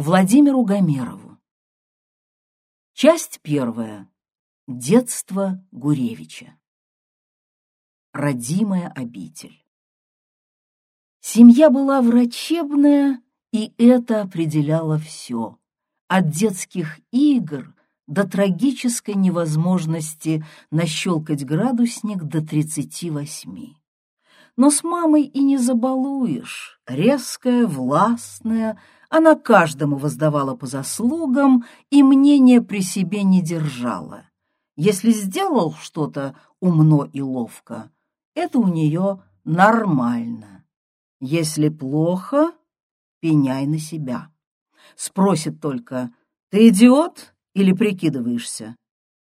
Владимиру Гомерову. Часть первая. Детство Гуревича. Родимая обитель. Семья была врачебная, и это определяло все. От детских игр до трагической невозможности нащелкать градусник до тридцати восьми. Но с мамой и не забалуешь. Резкая, властная, она каждому воздавала по заслугам и мнение при себе не держала. Если сделал что-то умно и ловко, это у нее нормально. Если плохо, пеняй на себя. Спросит только, ты идиот или прикидываешься?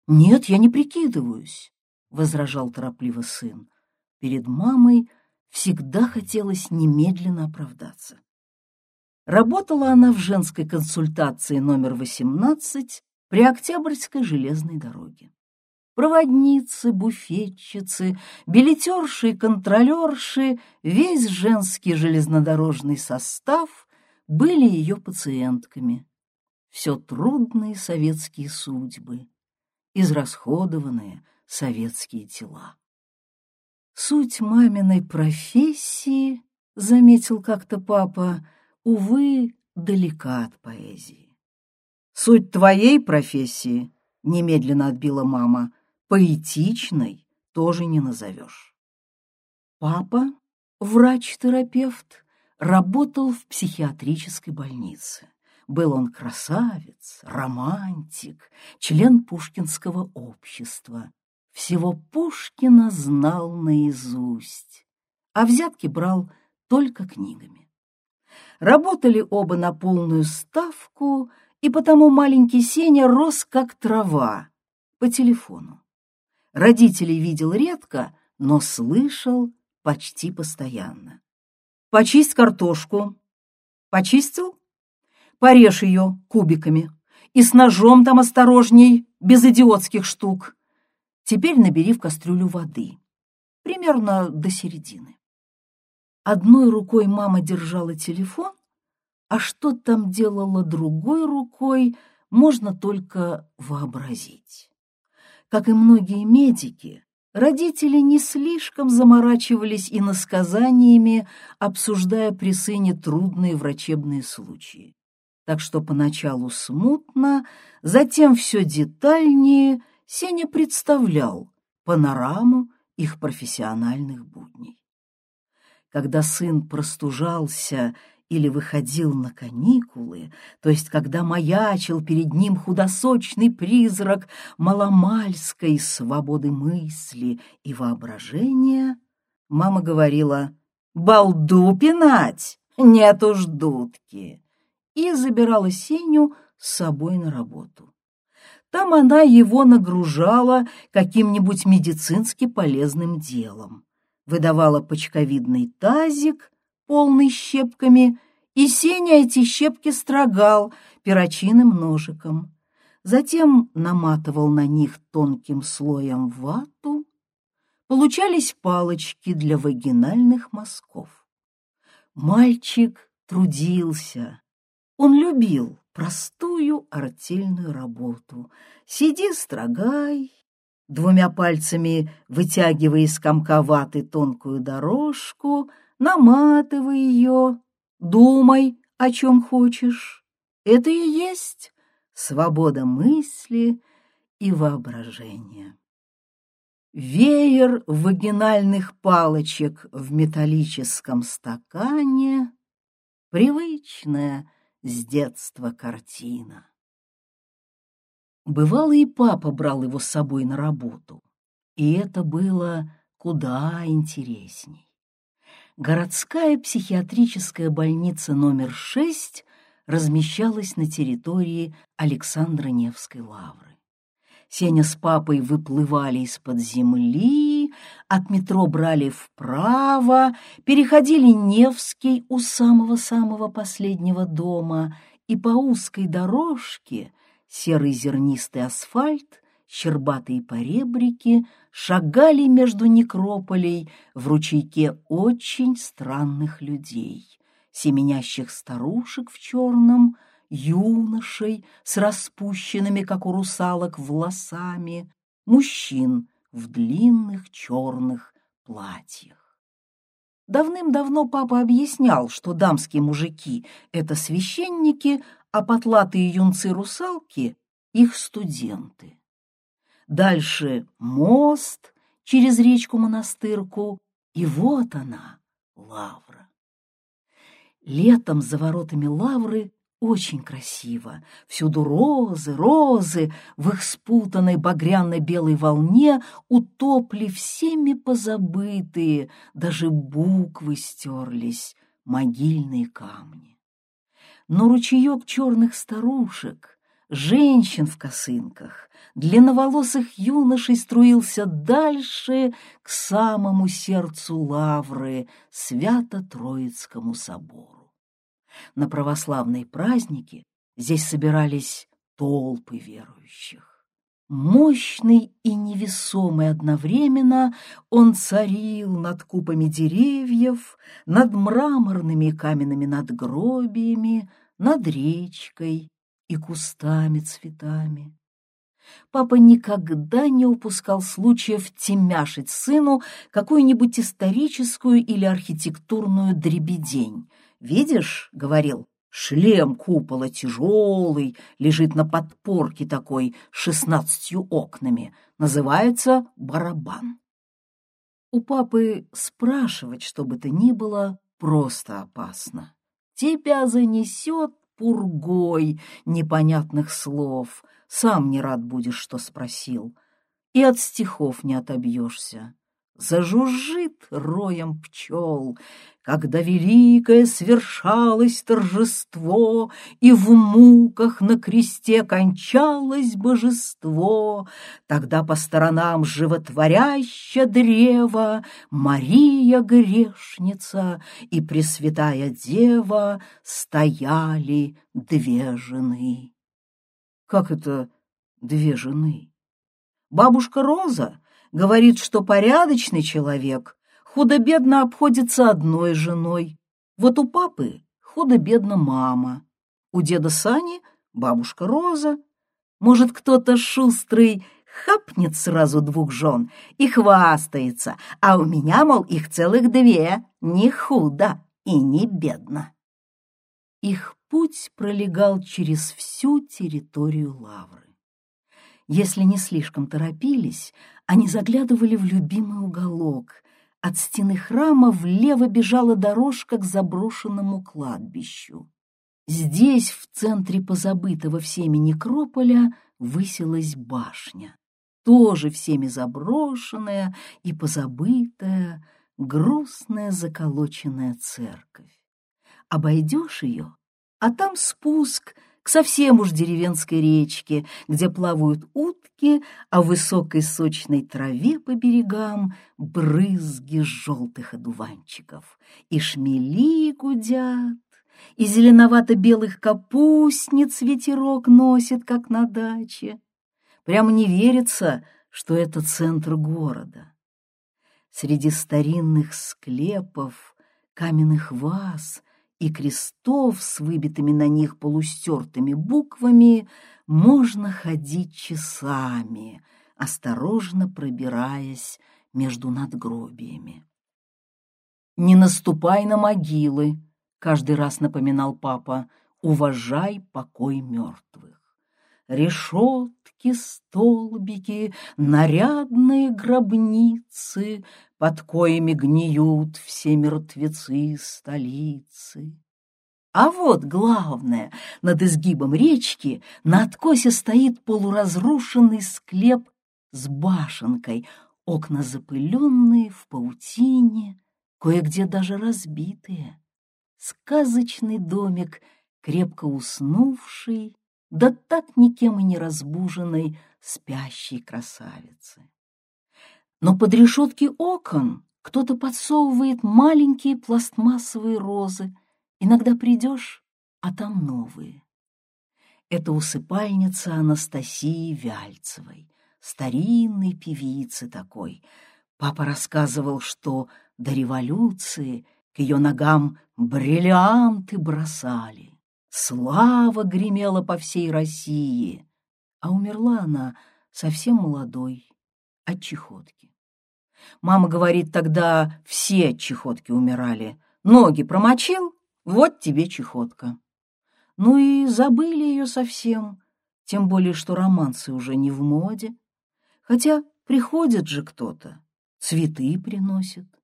Нет, я не прикидываюсь, — возражал торопливо сын. Перед мамой всегда хотелось немедленно оправдаться. Работала она в женской консультации номер 18 при Октябрьской железной дороге. Проводницы, буфетчицы, билетерши и контролерши, весь женский железнодорожный состав были ее пациентками. Все трудные советские судьбы, израсходованные советские тела. Суть маминой профессии, заметил как-то папа, увы, далека от поэзии. Суть твоей профессии, немедленно отбила мама, поэтичной тоже не назовешь. Папа, врач-терапевт, работал в психиатрической больнице. Был он красавец, романтик, член Пушкинского общества. Всего Пушкина знал наизусть, а взятки брал только книгами. Работали оба на полную ставку, и потому маленький Сеня рос как трава по телефону. Родителей видел редко, но слышал почти постоянно. «Почисть картошку». «Почистил?» «Порежь ее кубиками. И с ножом там осторожней, без идиотских штук. Теперь набери в кастрюлю воды, примерно до середины». Одной рукой мама держала телефон, а что там делала другой рукой, можно только вообразить. Как и многие медики, родители не слишком заморачивались иносказаниями, обсуждая при сыне трудные врачебные случаи. Так что поначалу смутно, затем все детальнее Сеня представлял панораму их профессиональных будней. Когда сын простужался или выходил на каникулы, то есть когда маячил перед ним худосочный призрак маломальской свободы мысли и воображения, мама говорила «Балду пинать! Нет уж дудки!» и забирала Сеню с собой на работу. Там она его нагружала каким-нибудь медицински полезным делом, выдавала почковидный тазик, полный щепками, и Сеня эти щепки строгал перочинным ножиком. Затем наматывал на них тонким слоем вату. Получались палочки для вагинальных мазков. Мальчик трудился. Он любил простую артельную работу. Сиди, строгай, двумя пальцами вытягивая из комка ваты тонкую дорожку, наматывай ее, думай, о чем хочешь. Это и есть свобода мысли и воображения. Веер вагинальных палочек в металлическом стакане — привычная с детства картина. Бывало, и папа брал его с собой на работу, и это было куда интересней городская психиатрическая больница номер 6 размещалась на территории Александра Невской лавры. Сеня с папой выплывали из-под земли, от метро брали вправо, переходили Невский у самого-самого последнего дома, и по узкой дорожке серый зернистый асфальт щербатые поребрики шагали между некрополей в ручейке очень странных людей, семенящих старушек в черном, юношей с распущенными, как у русалок, волосами, мужчин в длинных черных платьях. Давным-давно папа объяснял, что дамские мужики — это священники, а потлатые юнцы-русалки — их студенты. Дальше мост через речку-монастырку, и вот она, лавра. Летом за воротами лавры очень красиво. Всюду розы, розы, в их спутанной багряно-белой волне утопли всеми позабытые, даже буквы стерлись, могильные камни. Но ручеек черных старушек, женщин в косынках, длинноволосых юношей струился дальше к самому сердцу лавры, Свято-Троицкому собору. На православные праздники здесь собирались толпы верующих. Мощный и невесомый одновременно он царил над купами деревьев, над мраморными и каменными надгробиями, над речкой и кустами-цветами. Папа никогда не упускал случая втемяшить сыну какую-нибудь историческую или архитектурную дребедень. «Видишь, — говорил, — шлем купола тяжелый, лежит на подпорке такой шестнадцатью окнами, называется барабан». У папы спрашивать, что бы то ни было, просто опасно. Тебя занесет пургой непонятных слов — сам не рад будешь, что спросил, и от стихов не отобьешься. Зажужжит роем пчел, когда великое свершалось торжество, И в муках на кресте кончалось божество, Тогда по сторонам животворяща древо Мария грешница и Пресвятая Дева Стояли две жены. Как это две жены? Бабушка Роза говорит, что порядочный человек худо-бедно обходится одной женой. Вот у папы худо-бедно мама, у деда Сани бабушка Роза. Может, кто-то шустрый хапнет сразу двух жен и хвастается, а у меня, мол, их целых две, не худо и не бедно. Их путь пролегал через всю территорию Лавры. Если не слишком торопились, они заглядывали в любимый уголок. От стены храма влево бежала дорожка к заброшенному кладбищу. Здесь, в центре позабытого всеми некрополя, высилась башня. Тоже всеми заброшенная и позабытая, грустная заколоченная церковь. Обойдешь ее, а там спуск к совсем уж деревенской речке, где плавают утки, а в высокой сочной траве по берегам брызги желтых одуванчиков. И шмели гудят, и зеленовато-белых капустниц ветерок носит, как на даче. Прямо не верится, что это центр города. Среди старинных склепов, каменных ваз — и крестов с выбитыми на них полустертыми буквами можно ходить часами, осторожно пробираясь между надгробиями. «Не наступай на могилы», — каждый раз напоминал папа, — «уважай покой мертвых». Решетки, столбики, нарядные гробницы, Под коями гниют все мертвецы столицы. А вот главное, над изгибом речки на откосе стоит полуразрушенный склеп с башенкой, окна запыленные в паутине, кое-где даже разбитые. Сказочный домик, крепко уснувший, да так никем и не разбуженной спящей красавицы. Но под решетки окон кто-то подсовывает маленькие пластмассовые розы. Иногда придешь, а там новые. Это усыпальница Анастасии Вяльцевой, старинной певицы такой. Папа рассказывал, что до революции к ее ногам бриллианты бросали. Слава гремела по всей России, а умерла она совсем молодой, от чехотки. Мама говорит, тогда все от чехотки умирали. Ноги промочил, вот тебе чехотка. Ну и забыли ее совсем, тем более, что романсы уже не в моде. Хотя приходит же кто-то, цветы приносит.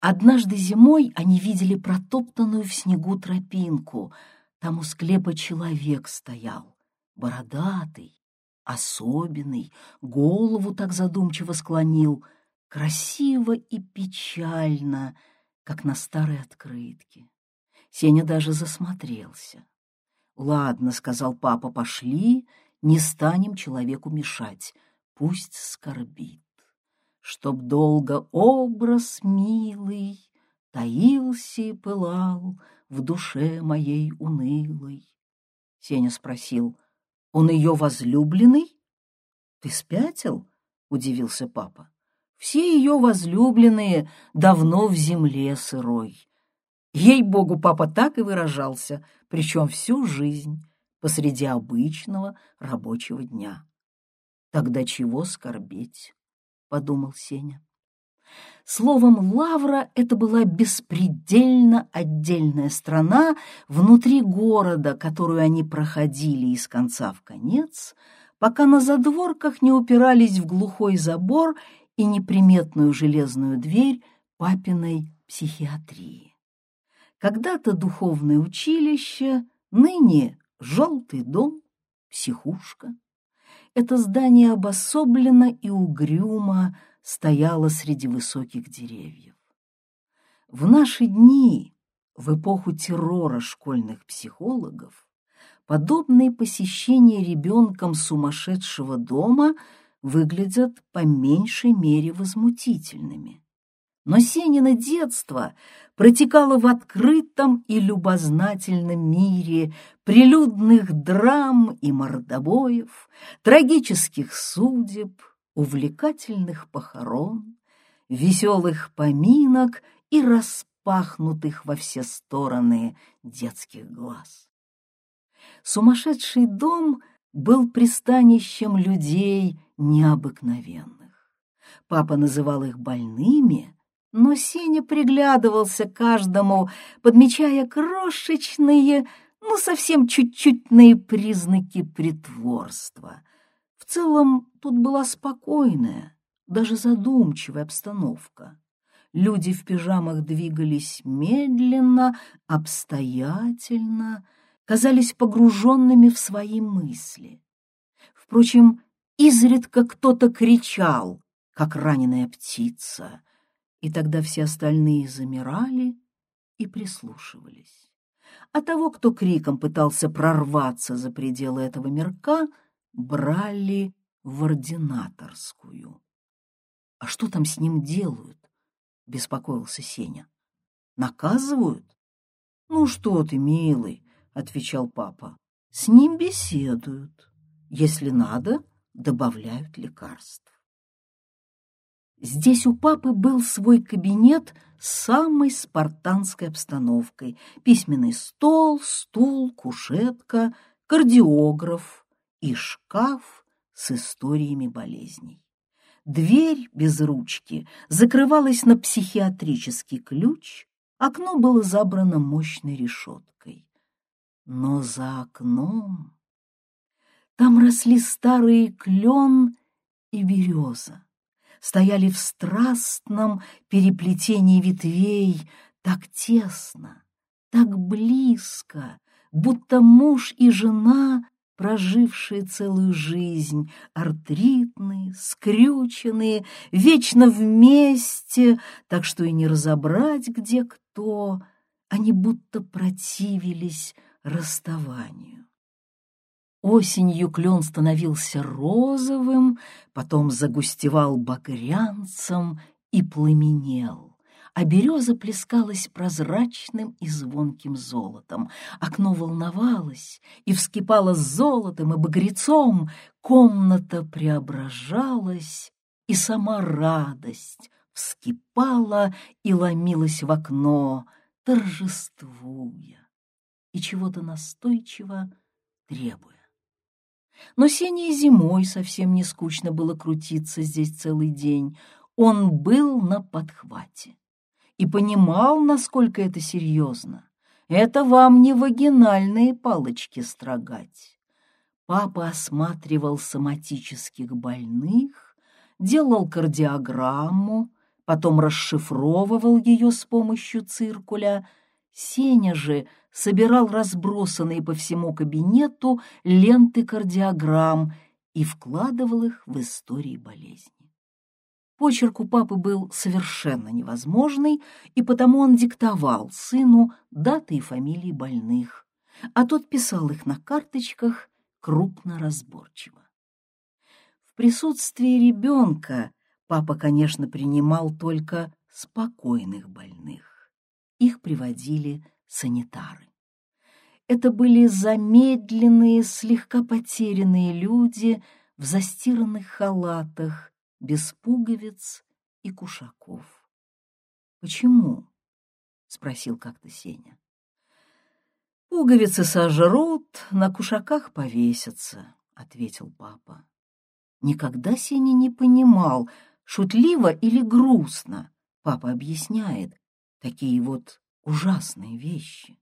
Однажды зимой они видели протоптанную в снегу тропинку. Там у склепа человек стоял, бородатый, особенный, голову так задумчиво склонил, красиво и печально, как на старой открытке. Сеня даже засмотрелся. «Ладно», — сказал папа, — «пошли, не станем человеку мешать, пусть скорбит» чтоб долго образ милый Таился и пылал в душе моей унылой. Сеня спросил, он ее возлюбленный? Ты спятил? — удивился папа. Все ее возлюбленные давно в земле сырой. Ей-богу, папа так и выражался, причем всю жизнь, посреди обычного рабочего дня. Тогда чего скорбеть? — подумал Сеня. Словом, Лавра — это была беспредельно отдельная страна внутри города, которую они проходили из конца в конец, пока на задворках не упирались в глухой забор и неприметную железную дверь папиной психиатрии. Когда-то духовное училище, ныне желтый дом, психушка это здание обособленно и угрюмо стояло среди высоких деревьев. В наши дни, в эпоху террора школьных психологов, подобные посещения ребенком сумасшедшего дома выглядят по меньшей мере возмутительными. Но Сенина детство протекало в открытом и любознательном мире прилюдных драм и мордобоев, трагических судеб, увлекательных похорон, веселых поминок и распахнутых во все стороны детских глаз. Сумасшедший дом был пристанищем людей необыкновенных. Папа называл их больными — но Сеня приглядывался каждому, подмечая крошечные, ну, совсем чуть-чутные признаки притворства. В целом тут была спокойная, даже задумчивая обстановка. Люди в пижамах двигались медленно, обстоятельно, казались погруженными в свои мысли. Впрочем, изредка кто-то кричал, как раненая птица, и тогда все остальные замирали и прислушивались. А того, кто криком пытался прорваться за пределы этого мирка, брали в ординаторскую. — А что там с ним делают? — беспокоился Сеня. — Наказывают? — Ну что ты, милый, — отвечал папа, — с ним беседуют. Если надо, добавляют лекарств. Здесь у папы был свой кабинет с самой спартанской обстановкой. Письменный стол, стул, кушетка, кардиограф и шкаф с историями болезней. Дверь без ручки закрывалась на психиатрический ключ, окно было забрано мощной решеткой. Но за окном там росли старый клен и береза стояли в страстном переплетении ветвей так тесно, так близко, будто муж и жена, прожившие целую жизнь, артритные, скрюченные, вечно вместе, так что и не разобрать, где кто, они будто противились расставанию. Осенью клен становился розовым, потом загустевал багрянцем и пламенел, а береза плескалась прозрачным и звонким золотом. Окно волновалось и вскипало золотом и багрецом, комната преображалась, и сама радость вскипала и ломилась в окно, торжествуя. и чего-то настойчиво требуя. Но Сене зимой совсем не скучно было крутиться здесь целый день. Он был на подхвате и понимал, насколько это серьезно. Это вам не вагинальные палочки строгать. Папа осматривал соматических больных, делал кардиограмму, потом расшифровывал ее с помощью циркуля. Сеня же собирал разбросанные по всему кабинету ленты кардиограмм и вкладывал их в истории болезни. Почерк у папы был совершенно невозможный, и потому он диктовал сыну даты и фамилии больных, а тот писал их на карточках крупно разборчиво. В присутствии ребенка папа, конечно, принимал только спокойных больных. Их приводили санитары. Это были замедленные, слегка потерянные люди в застиранных халатах, без пуговиц и кушаков. «Почему?» — спросил как-то Сеня. «Пуговицы сожрут, на кушаках повесятся», — ответил папа. Никогда Сеня не понимал, шутливо или грустно. Папа объясняет такие вот ужасные вещи.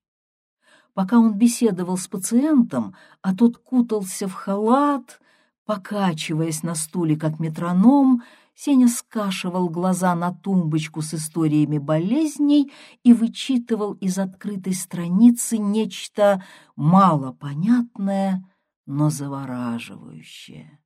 Пока он беседовал с пациентом, а тот кутался в халат, Покачиваясь на стуле, как метроном, Сеня скашивал глаза на тумбочку с историями болезней и вычитывал из открытой страницы нечто малопонятное, но завораживающее.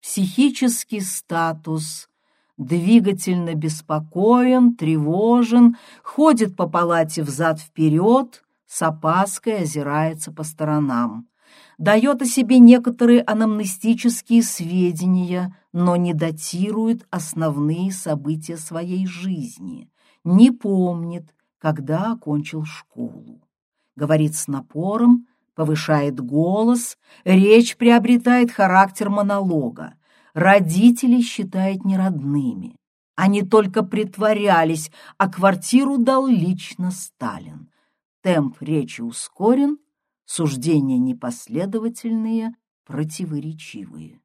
Психический статус двигательно беспокоен, тревожен, ходит по палате взад-вперед, с опаской озирается по сторонам дает о себе некоторые анамнестические сведения, но не датирует основные события своей жизни, не помнит, когда окончил школу. Говорит с напором, повышает голос, речь приобретает характер монолога. Родителей считает неродными. Они только притворялись, а квартиру дал лично Сталин. Темп речи ускорен, суждения непоследовательные, противоречивые.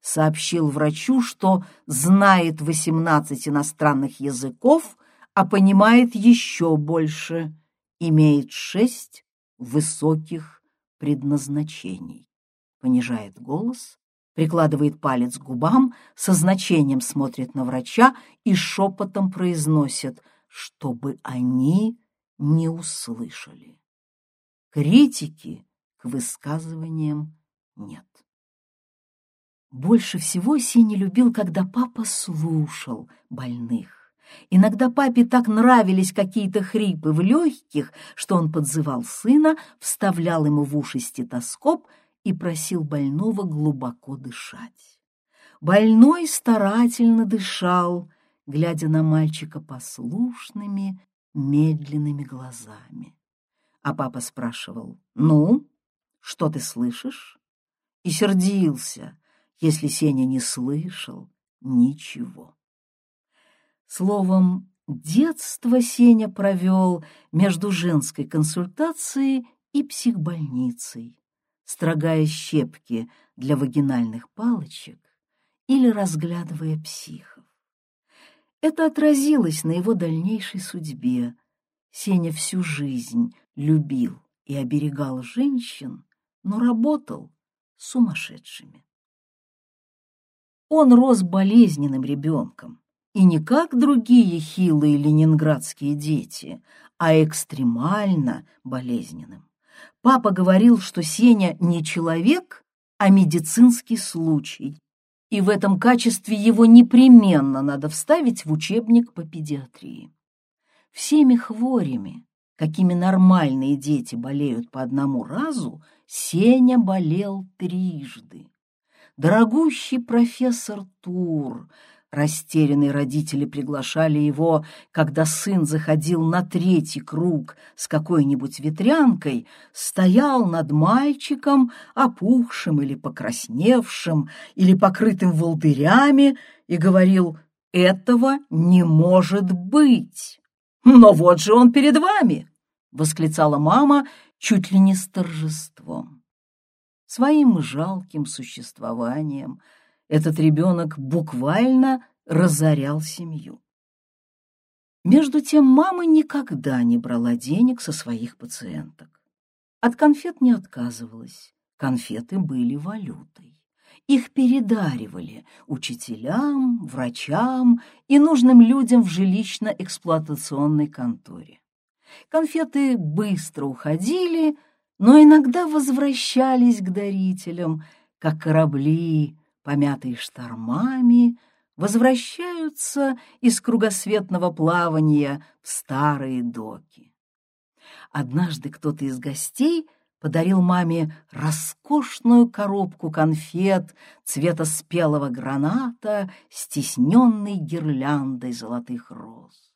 Сообщил врачу, что знает 18 иностранных языков, а понимает еще больше, имеет шесть высоких предназначений. Понижает голос, прикладывает палец к губам, со значением смотрит на врача и шепотом произносит, чтобы они не услышали. Критики к высказываниям нет. Больше всего Сеня любил, когда папа слушал больных. Иногда папе так нравились какие-то хрипы в легких, что он подзывал сына, вставлял ему в уши стетоскоп и просил больного глубоко дышать. Больной старательно дышал, глядя на мальчика послушными, медленными глазами. А папа спрашивал, «Ну, что ты слышишь?» И сердился, если Сеня не слышал ничего. Словом, детство Сеня провел между женской консультацией и психбольницей, строгая щепки для вагинальных палочек или разглядывая психов. Это отразилось на его дальнейшей судьбе. Сеня всю жизнь любил и оберегал женщин, но работал сумасшедшими. Он рос болезненным ребенком, и не как другие хилые ленинградские дети, а экстремально болезненным. Папа говорил, что Сеня не человек, а медицинский случай, и в этом качестве его непременно надо вставить в учебник по педиатрии. Всеми хворями, какими нормальные дети болеют по одному разу, Сеня болел трижды. Дорогущий профессор Тур, растерянные родители приглашали его, когда сын заходил на третий круг с какой-нибудь ветрянкой, стоял над мальчиком, опухшим или покрасневшим, или покрытым волдырями, и говорил «Этого не может быть!» «Но вот же он перед вами!» — восклицала мама чуть ли не с торжеством. Своим жалким существованием этот ребенок буквально разорял семью. Между тем мама никогда не брала денег со своих пациенток. От конфет не отказывалась, конфеты были валютой. Их передаривали учителям, врачам и нужным людям в жилищно-эксплуатационной конторе. Конфеты быстро уходили, но иногда возвращались к дарителям, как корабли, помятые штормами, возвращаются из кругосветного плавания в старые доки. Однажды кто-то из гостей — подарил маме роскошную коробку конфет цвета спелого граната, стесненной гирляндой золотых роз.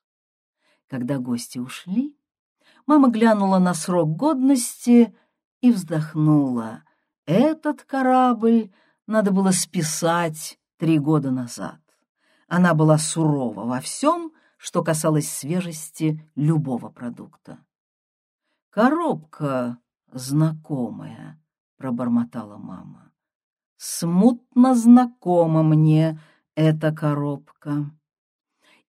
Когда гости ушли, мама глянула на срок годности и вздохнула. Этот корабль надо было списать три года назад. Она была сурова во всем, что касалось свежести любого продукта. Коробка знакомая, — пробормотала мама. Смутно знакома мне эта коробка.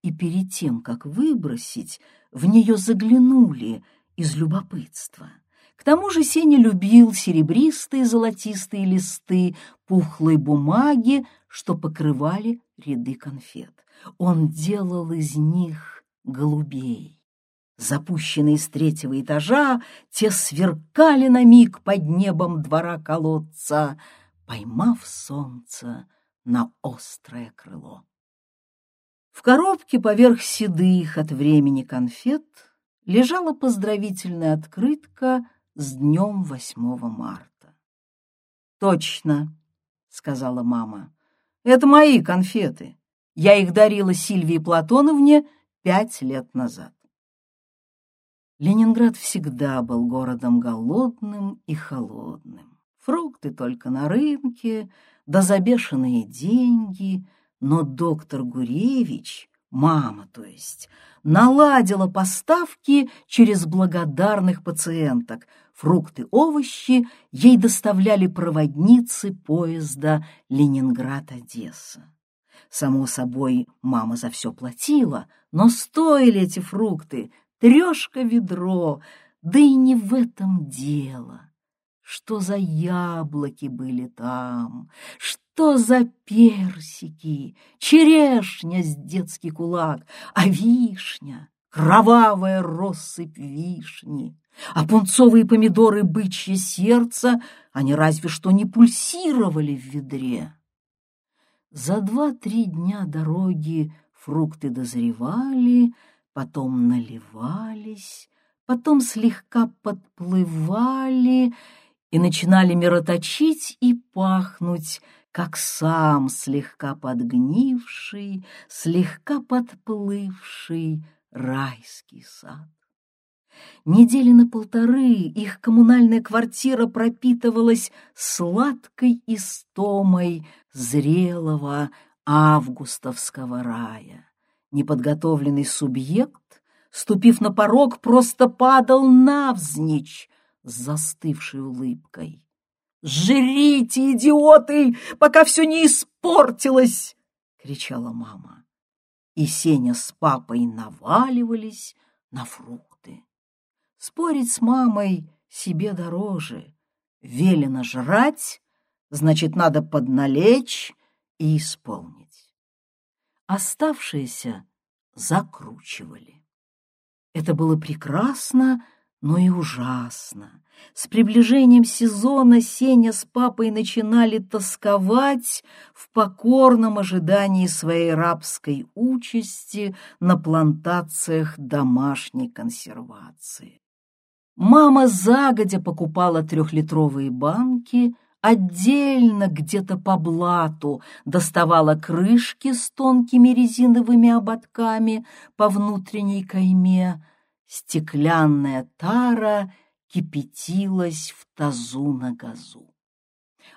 И перед тем, как выбросить, в нее заглянули из любопытства. К тому же Сеня любил серебристые золотистые листы пухлой бумаги, что покрывали ряды конфет. Он делал из них голубей. Запущенные с третьего этажа, те сверкали на миг под небом двора колодца, поймав солнце на острое крыло. В коробке поверх седых от времени конфет лежала поздравительная открытка с днем 8 марта. «Точно», — сказала мама, — «это мои конфеты. Я их дарила Сильвии Платоновне пять лет назад». Ленинград всегда был городом голодным и холодным. Фрукты только на рынке, да забешенные деньги. Но доктор Гуревич, мама то есть, наладила поставки через благодарных пациенток. Фрукты, овощи ей доставляли проводницы поезда Ленинград-Одесса. Само собой, мама за все платила, но стоили эти фрукты трешка ведро, да и не в этом дело. Что за яблоки были там, что за персики, черешня с детский кулак, а вишня, кровавая россыпь вишни, а пунцовые помидоры бычье сердце, они разве что не пульсировали в ведре. За два-три дня дороги фрукты дозревали, потом наливались, потом слегка подплывали и начинали мироточить и пахнуть, как сам слегка подгнивший, слегка подплывший райский сад. Недели на полторы их коммунальная квартира пропитывалась сладкой истомой зрелого августовского рая. Неподготовленный субъект, ступив на порог, просто падал навзничь с застывшей улыбкой. «Жрите, идиоты, пока все не испортилось!» — кричала мама. И Сеня с папой наваливались на фрукты. Спорить с мамой себе дороже. Велено жрать, значит, надо подналечь и исполнить оставшиеся закручивали. Это было прекрасно, но и ужасно. С приближением сезона Сеня с папой начинали тосковать в покорном ожидании своей рабской участи на плантациях домашней консервации. Мама загодя покупала трехлитровые банки, отдельно где-то по блату доставала крышки с тонкими резиновыми ободками по внутренней кайме. Стеклянная тара кипятилась в тазу на газу.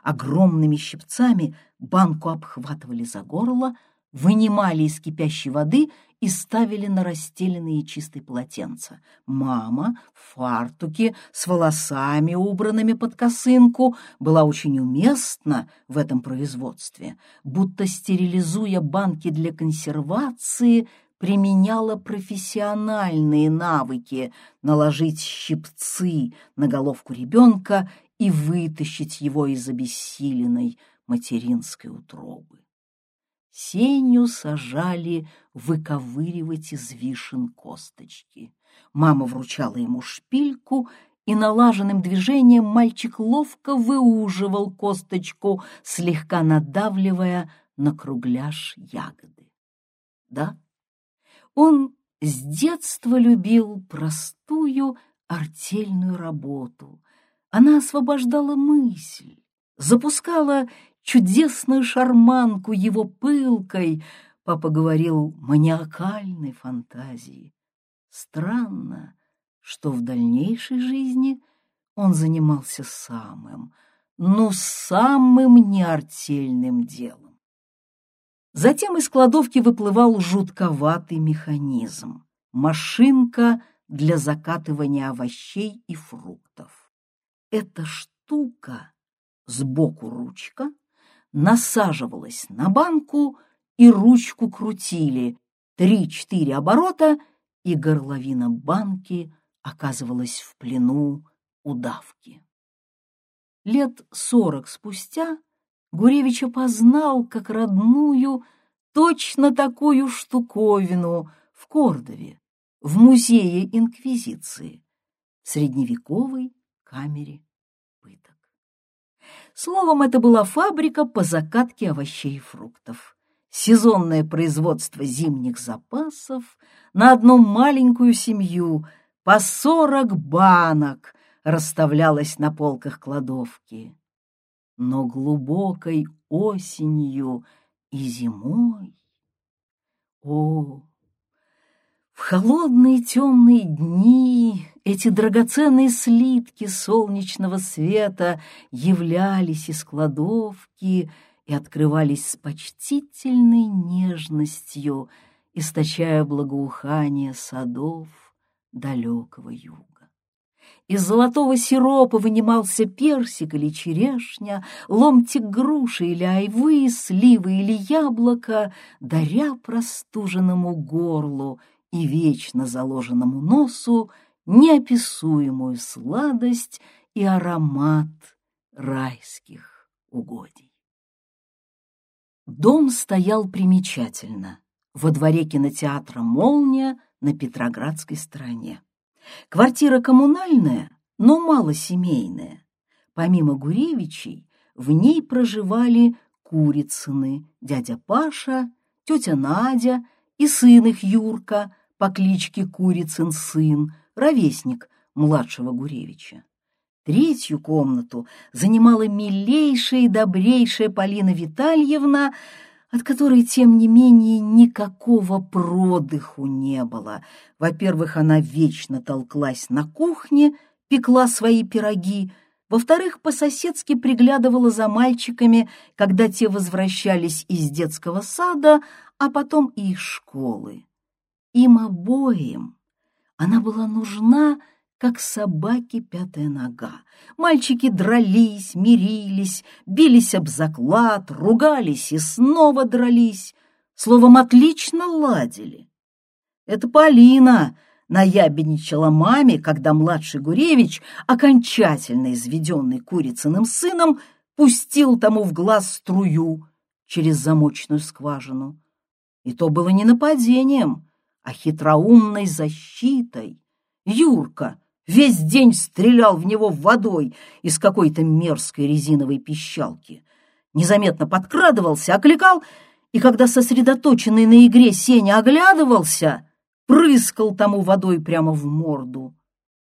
Огромными щипцами банку обхватывали за горло, вынимали из кипящей воды и ставили на расстеленные чистые полотенца. Мама в фартуке с волосами, убранными под косынку, была очень уместна в этом производстве, будто стерилизуя банки для консервации, применяла профессиональные навыки наложить щипцы на головку ребенка и вытащить его из обессиленной материнской утробы. Сеню сажали выковыривать из вишен косточки. Мама вручала ему шпильку, и налаженным движением мальчик ловко выуживал косточку, слегка надавливая на кругляш ягоды. Да, он с детства любил простую артельную работу. Она освобождала мысль, запускала чудесную шарманку его пылкой, папа говорил, маниакальной фантазии. Странно, что в дальнейшей жизни он занимался самым, ну, самым неартельным делом. Затем из кладовки выплывал жутковатый механизм — машинка для закатывания овощей и фруктов. Эта штука, сбоку ручка — насаживалась на банку и ручку крутили. Три-четыре оборота, и горловина банки оказывалась в плену удавки. Лет сорок спустя Гуревич опознал как родную точно такую штуковину в Кордове, в музее Инквизиции, в средневековой камере Словом, это была фабрика по закатке овощей и фруктов. Сезонное производство зимних запасов на одну маленькую семью по сорок банок расставлялось на полках кладовки. Но глубокой осенью и зимой... О, в холодные темные дни эти драгоценные слитки солнечного света являлись из кладовки и открывались с почтительной нежностью, источая благоухание садов далекого юга. Из золотого сиропа вынимался персик или черешня, ломтик груши или айвы, сливы или яблоко, даря простуженному горлу — и вечно заложенному носу неописуемую сладость и аромат райских угодий. Дом стоял примечательно во дворе кинотеатра «Молния» на Петроградской стороне. Квартира коммунальная, но малосемейная. Помимо Гуревичей, в ней проживали Курицыны, дядя Паша, тетя Надя и сын их Юрка по кличке Курицын сын, ровесник младшего Гуревича. Третью комнату занимала милейшая и добрейшая Полина Витальевна, от которой, тем не менее, никакого продыху не было. Во-первых, она вечно толклась на кухне, пекла свои пироги, во-вторых, по-соседски приглядывала за мальчиками, когда те возвращались из детского сада, а потом и из школы. Им обоим она была нужна, как собаке пятая нога. Мальчики дрались, мирились, бились об заклад, ругались и снова дрались, словом, отлично ладили. Это Полина наябедничала маме, когда младший Гуревич, окончательно изведенный курицыным сыном, пустил тому в глаз струю через замочную скважину. И то было не нападением, а хитроумной защитой. Юрка весь день стрелял в него водой из какой-то мерзкой резиновой пищалки. Незаметно подкрадывался, окликал, и когда сосредоточенный на игре Сеня оглядывался, прыскал тому водой прямо в морду.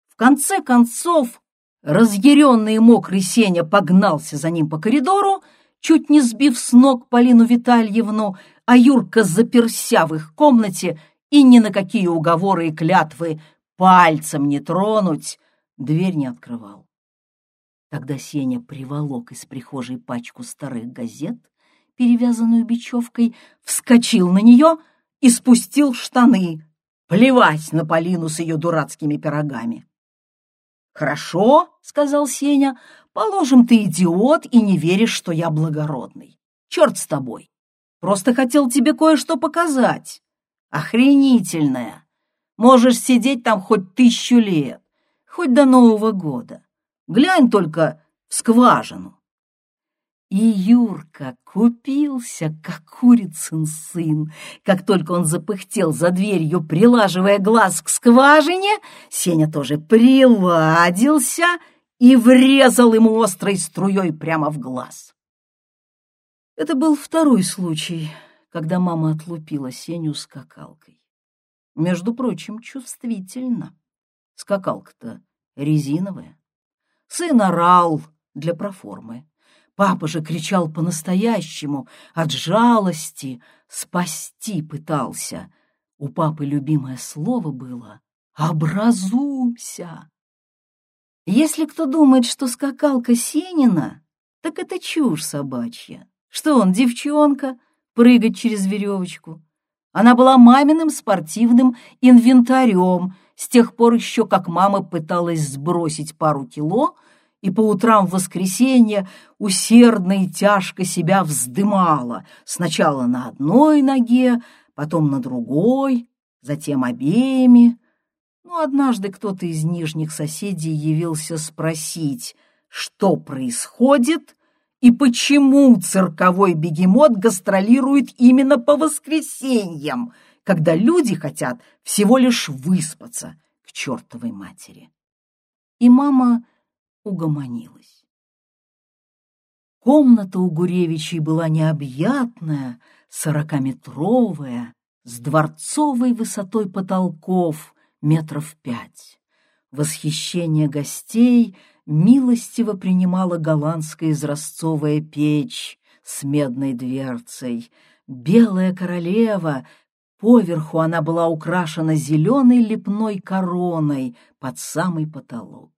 В конце концов, разъяренный и мокрый Сеня погнался за ним по коридору, чуть не сбив с ног Полину Витальевну, а Юрка заперся в их комнате и ни на какие уговоры и клятвы пальцем не тронуть, дверь не открывал. Тогда Сеня приволок из прихожей пачку старых газет, перевязанную бечевкой, вскочил на нее и спустил штаны. Плевать на Полину с ее дурацкими пирогами. «Хорошо», — сказал Сеня, — «положим, ты идиот и не веришь, что я благородный. Черт с тобой. Просто хотел тебе кое-что показать. Охренительное. Можешь сидеть там хоть тысячу лет, хоть до Нового года. Глянь только в скважину. И Юрка купился, как курицын сын. Как только он запыхтел за дверью, прилаживая глаз к скважине, Сеня тоже приладился и врезал ему острой струей прямо в глаз. Это был второй случай, когда мама отлупила Сеню скакалкой. Между прочим, чувствительно. Скакалка-то резиновая. Сын орал для проформы. Папа же кричал по-настоящему, от жалости, спасти пытался. У папы любимое слово было «образумся». Если кто думает, что скакалка Сенина, так это чушь собачья. Что он, девчонка, прыгать через веревочку? Она была маминым спортивным инвентарем с тех пор еще, как мама пыталась сбросить пару кило и по утрам в воскресенье усердно и тяжко себя вздымала, сначала на одной ноге, потом на другой, затем обеими. Но однажды кто-то из нижних соседей явился спросить, что происходит, и почему цирковой бегемот гастролирует именно по воскресеньям, когда люди хотят всего лишь выспаться к чертовой матери. И мама угомонилась. Комната у Гуревичей была необъятная, сорокаметровая, с дворцовой высотой потолков метров пять. Восхищение гостей — милостиво принимала голландская изразцовая печь с медной дверцей. Белая королева, поверху она была украшена зеленой лепной короной под самый потолок.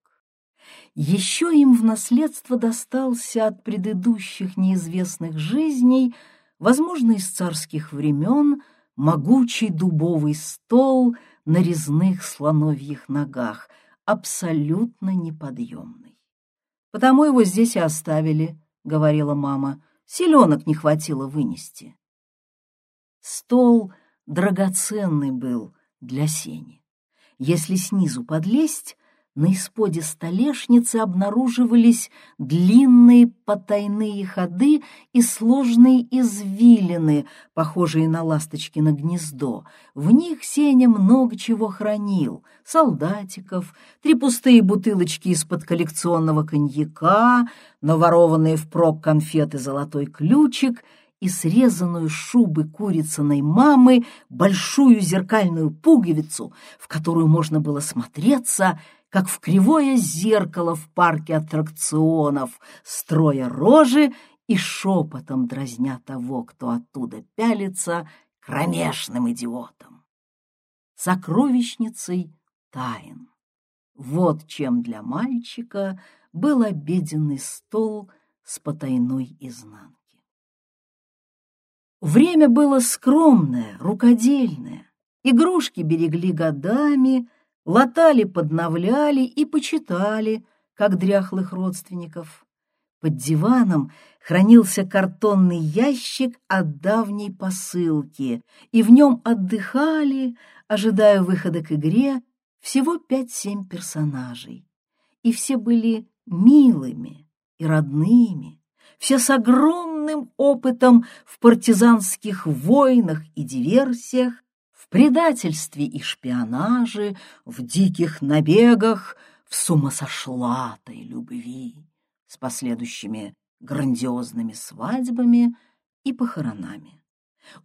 Еще им в наследство достался от предыдущих неизвестных жизней, возможно, из царских времен, могучий дубовый стол на резных слоновьих ногах — абсолютно неподъемный. «Потому его здесь и оставили», — говорила мама. «Селенок не хватило вынести». Стол драгоценный был для Сени. Если снизу подлезть, на исподе столешницы обнаруживались длинные потайные ходы и сложные извилины, похожие на ласточкино гнездо. В них Сеня много чего хранил — солдатиков, три пустые бутылочки из-под коллекционного коньяка, наворованные впрок конфеты «Золотой ключик» и срезанную шубы курицыной мамы большую зеркальную пуговицу, в которую можно было смотреться — как в кривое зеркало в парке аттракционов, строя рожи и шепотом дразня того, кто оттуда пялится, кромешным идиотом. Сокровищницей тайн. Вот чем для мальчика был обеденный стол с потайной изнанки. Время было скромное, рукодельное. Игрушки берегли годами, латали, подновляли и почитали, как дряхлых родственников. Под диваном хранился картонный ящик от давней посылки, и в нем отдыхали, ожидая выхода к игре, всего пять-семь персонажей. И все были милыми и родными, все с огромным опытом в партизанских войнах и диверсиях, предательстве и шпионаже, в диких набегах, в сумасошлатой любви с последующими грандиозными свадьбами и похоронами.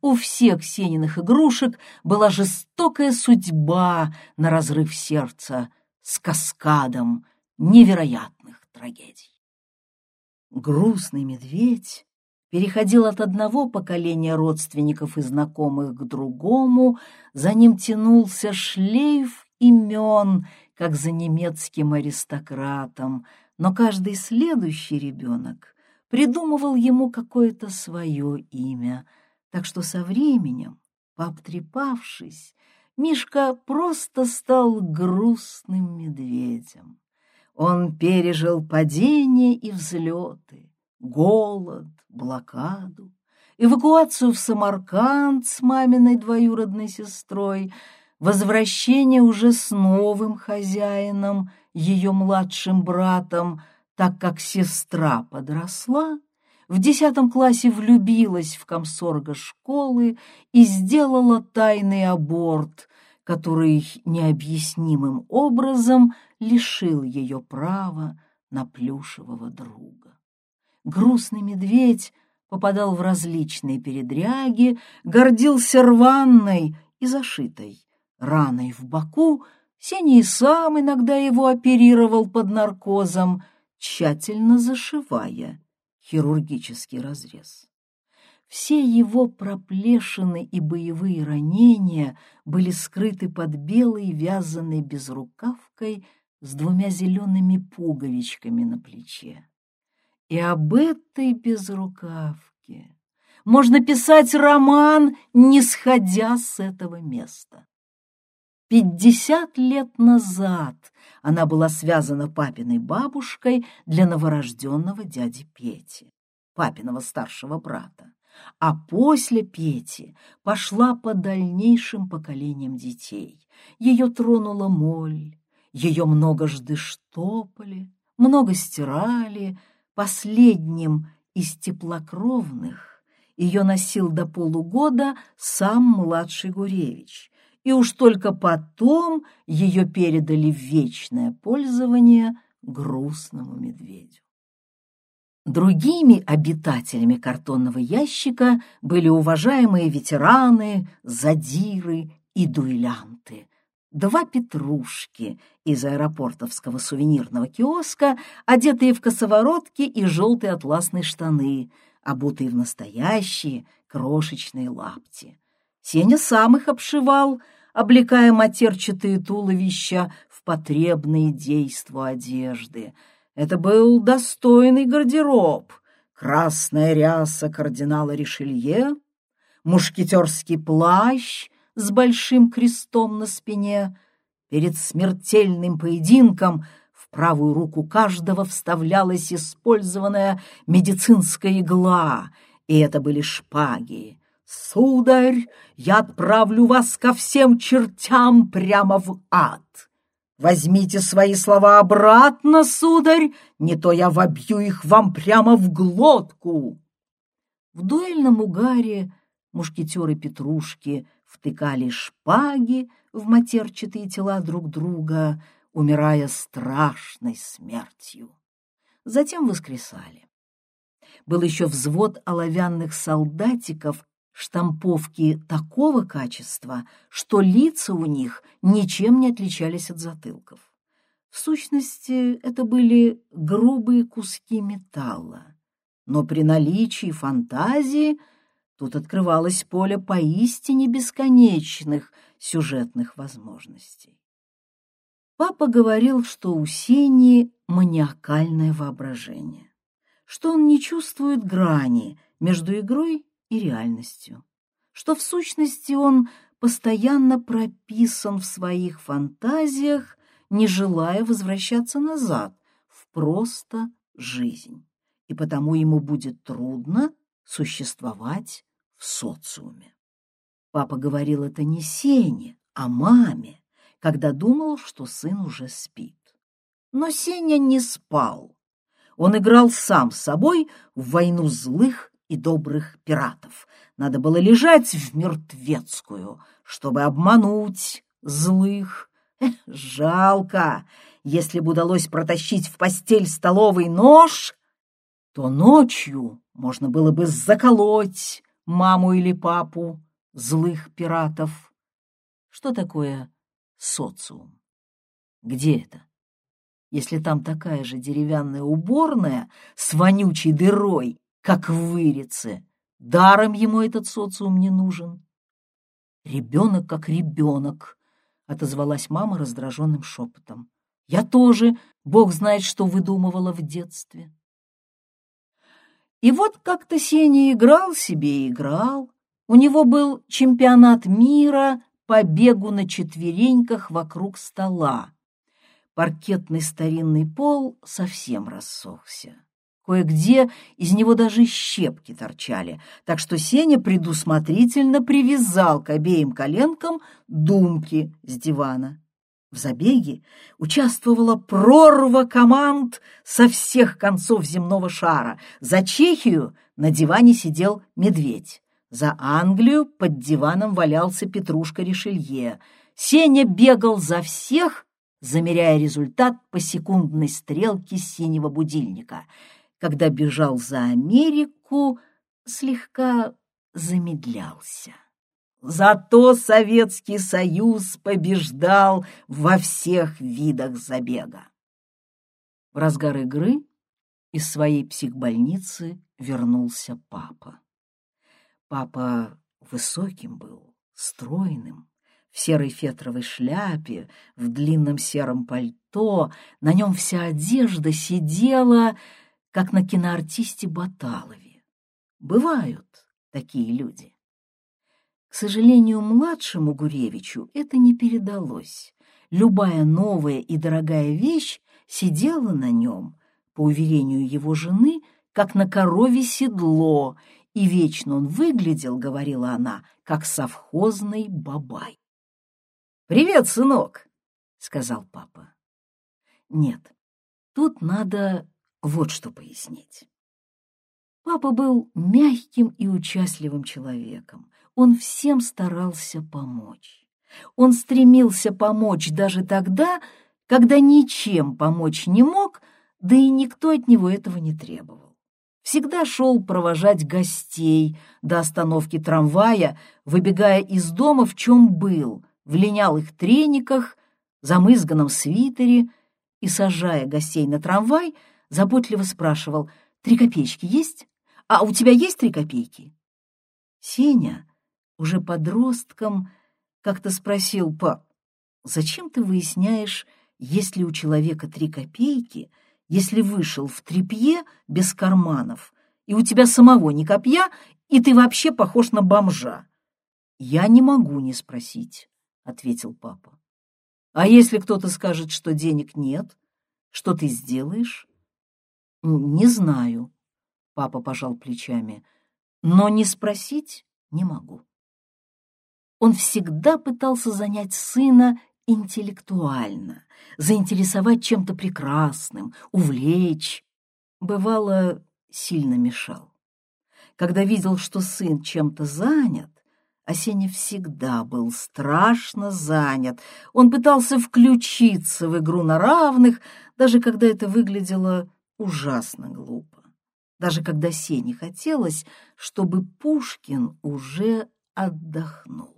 У всех Сениных игрушек была жестокая судьба на разрыв сердца с каскадом невероятных трагедий. Грустный медведь переходил от одного поколения родственников и знакомых к другому, за ним тянулся шлейф имен, как за немецким аристократом, но каждый следующий ребенок придумывал ему какое-то свое имя, так что со временем, пообтрепавшись, Мишка просто стал грустным медведем. Он пережил падения и взлеты, голод, блокаду, эвакуацию в Самарканд с маминой двоюродной сестрой, возвращение уже с новым хозяином, ее младшим братом, так как сестра подросла, в десятом классе влюбилась в комсорга школы и сделала тайный аборт, который необъяснимым образом лишил ее права на плюшевого друга. Грустный медведь попадал в различные передряги, гордился рваной и зашитой раной в боку, и сам иногда его оперировал под наркозом, тщательно зашивая хирургический разрез. Все его проплешины и боевые ранения были скрыты под белой вязаной безрукавкой с двумя зелеными пуговичками на плече. И об этой безрукавке можно писать роман, не сходя с этого места. Пятьдесят лет назад она была связана папиной бабушкой для новорожденного дяди Пети, папиного старшего брата, а после Пети пошла по дальнейшим поколениям детей. Ее тронула моль, ее многожды штопали, много стирали, последним из теплокровных ее носил до полугода сам младший Гуревич, и уж только потом ее передали в вечное пользование грустному медведю. Другими обитателями картонного ящика были уважаемые ветераны, задиры и дуэлянты. Два петрушки из аэропортовского сувенирного киоска, одетые в косоворотки и желтые атласные штаны, обутые в настоящие крошечные лапти. Сеня сам их обшивал, облекая матерчатые туловища в потребные действа одежды. Это был достойный гардероб. Красная ряса кардинала Ришелье, мушкетерский плащ с большим крестом на спине. Перед смертельным поединком в правую руку каждого вставлялась использованная медицинская игла, и это были шпаги. «Сударь, я отправлю вас ко всем чертям прямо в ад. Возьмите свои слова обратно, сударь, не то я вобью их вам прямо в глотку». В дуэльном угаре мушкетеры Петрушки втыкали шпаги в матерчатые тела друг друга, умирая страшной смертью. Затем воскресали. Был еще взвод оловянных солдатиков штамповки такого качества, что лица у них ничем не отличались от затылков. В сущности, это были грубые куски металла, но при наличии фантазии тут открывалось поле поистине бесконечных сюжетных возможностей. Папа говорил, что у Сени маниакальное воображение, что он не чувствует грани между игрой и реальностью, что в сущности он постоянно прописан в своих фантазиях, не желая возвращаться назад в просто жизнь, и потому ему будет трудно существовать социуме. Папа говорил это не Сене, а маме, когда думал, что сын уже спит. Но Сеня не спал. Он играл сам с собой в войну злых и добрых пиратов. Надо было лежать в мертвецкую, чтобы обмануть злых. Эх, жалко, если бы удалось протащить в постель столовый нож, то ночью можно было бы заколоть маму или папу злых пиратов. Что такое социум? Где это? Если там такая же деревянная уборная с вонючей дырой как в Вырице. Даром ему этот социум не нужен. Ребенок как ребенок, — отозвалась мама раздраженным шепотом. Я тоже, Бог знает, что выдумывала в детстве. И вот как-то Сеня играл себе и играл. У него был чемпионат мира по бегу на четвереньках вокруг стола. Паркетный старинный пол совсем рассохся. Кое-где из него даже щепки торчали, так что Сеня предусмотрительно привязал к обеим коленкам думки с дивана. В забеге участвовала прорва команд со всех концов земного шара. За Чехию на диване сидел медведь. За Англию под диваном валялся Петрушка Ришелье. Сеня бегал за всех, замеряя результат по секундной стрелке синего будильника. Когда бежал за Америку, слегка замедлялся. Зато Советский Союз побеждал во всех видах забега. В разгар игры из своей психбольницы вернулся папа. Папа высоким был, стройным, в серой фетровой шляпе, в длинном сером пальто, на нем вся одежда сидела, как на киноартисте Баталове. Бывают такие люди. К сожалению, младшему Гуревичу это не передалось. Любая новая и дорогая вещь сидела на нем, по уверению его жены, как на корове седло, и вечно он выглядел, говорила она, как совхозный бабай. «Привет, сынок!» — сказал папа. Нет, тут надо вот что пояснить. Папа был мягким и участливым человеком, он всем старался помочь. Он стремился помочь даже тогда, когда ничем помочь не мог, да и никто от него этого не требовал. Всегда шел провожать гостей до остановки трамвая, выбегая из дома в чем был, в линялых трениках, замызганном свитере и, сажая гостей на трамвай, заботливо спрашивал, «Три копеечки есть? А у тебя есть три копейки?» Сеня уже подростком, как-то спросил пап, «Зачем ты выясняешь, есть ли у человека три копейки, если вышел в трепье без карманов, и у тебя самого ни копья, и ты вообще похож на бомжа?» «Я не могу не спросить», — ответил папа. «А если кто-то скажет, что денег нет, что ты сделаешь?» «Не знаю», — папа пожал плечами, «но не спросить не могу». Он всегда пытался занять сына интеллектуально, заинтересовать чем-то прекрасным, увлечь. Бывало, сильно мешал. Когда видел, что сын чем-то занят, Осеня всегда был страшно занят. Он пытался включиться в игру на равных, даже когда это выглядело ужасно глупо. Даже когда Сене хотелось, чтобы Пушкин уже отдохнул.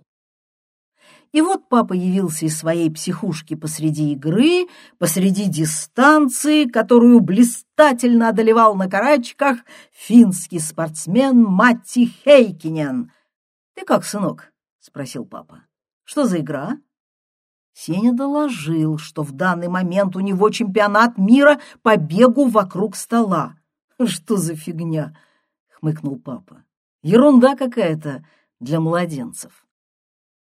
И вот папа явился из своей психушки посреди игры, посреди дистанции, которую блистательно одолевал на карачках финский спортсмен Матти Хейкинен. «Ты как, сынок?» — спросил папа. «Что за игра?» Сеня доложил, что в данный момент у него чемпионат мира по бегу вокруг стола. «Что за фигня?» — хмыкнул папа. «Ерунда какая-то для младенцев».